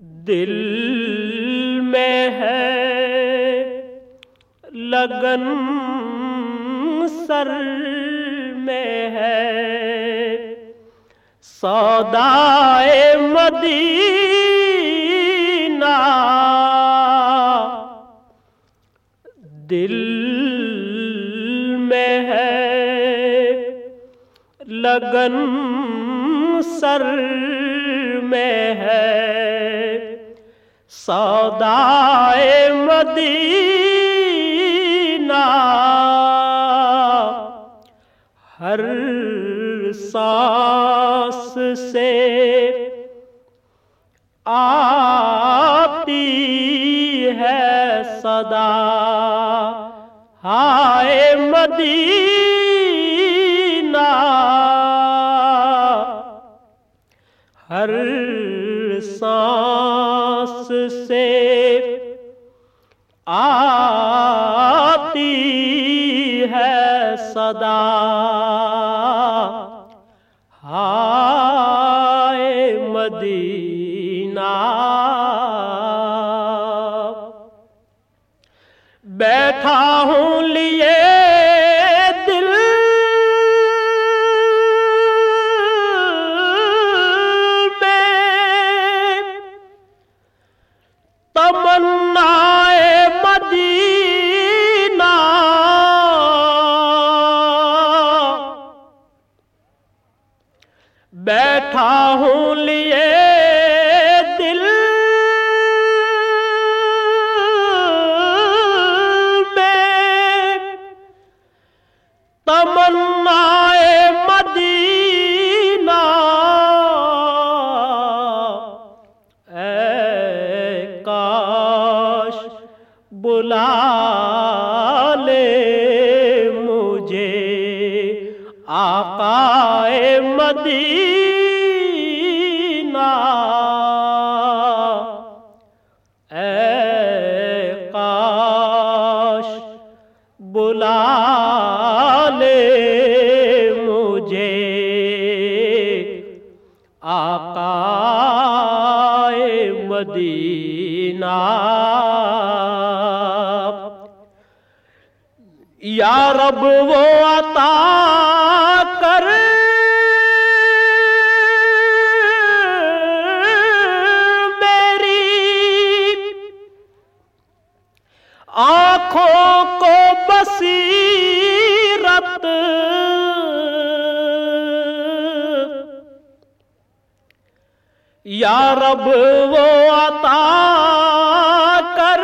دل میں ہے لگن سر میں ہے سودائے مدینہ دل میں ہے لگن سر میں ہے سودائے مدینہ۔ ہر ساس سے آتی ہے صدا۔ ہائے مدینہ۔ سانس سے آتی ہے صدا۔ ہائے مدینہ۔ بیٹھا ہوں لیے بیٹھا ہوں لیے دل۔ میں تمنا مدینہ۔ اے کاش بلا لے مجھے آقا مدینہ۔ اے کاش بلا لے مجھے۔ آقا مدینہ۔ یا رب وہ عطا کر۔ آنکھوں کو بصیرت۔ یا رب وہ عطا کر۔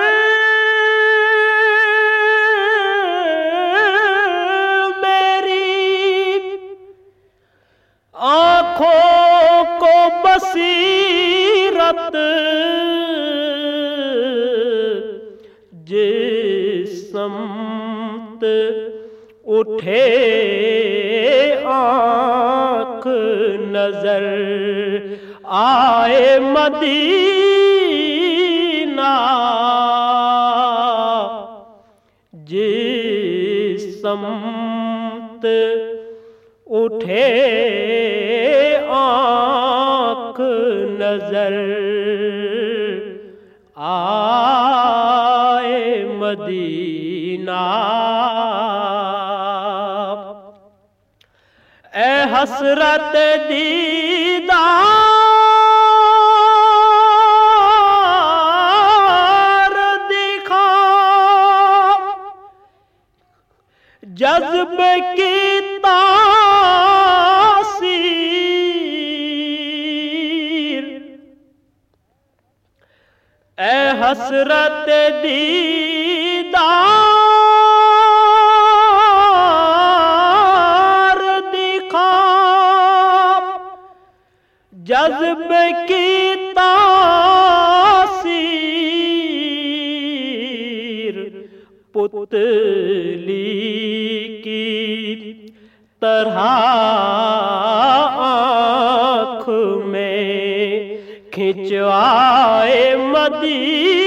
میری آنکھوں کو بصیرت۔ سمت اٹھے آنکھ نظر۔ آئے مدینہ۔ جس سمت اٹھے آنکھ نظر۔ آئے مدینہ۔ اے حسرت دیدار دکھا جذب کی تاثیر۔ اے حسرت دیدار جذب کی تاثیر پتلی کی طرح آنکھ میں کھنچوائے مدینہ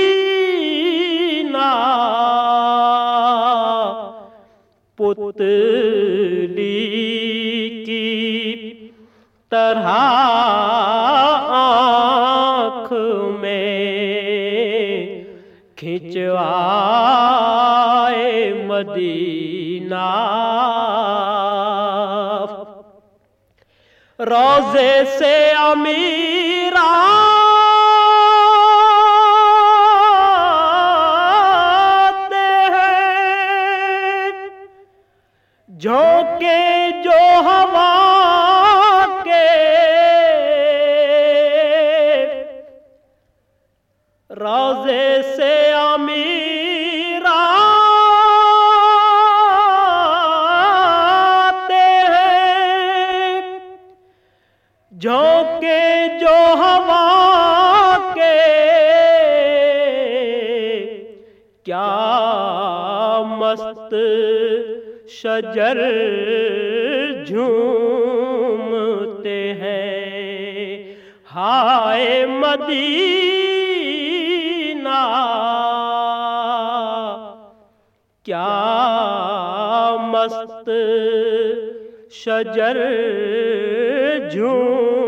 پتلی کھچوائے مدینہ۔ روزے سے امیرا جھونکے جو ہوا جھونکے جو ہوا کے کیا مست شجر جھومتے ہیں۔ ہائے مدینہ کیا مست شجر جو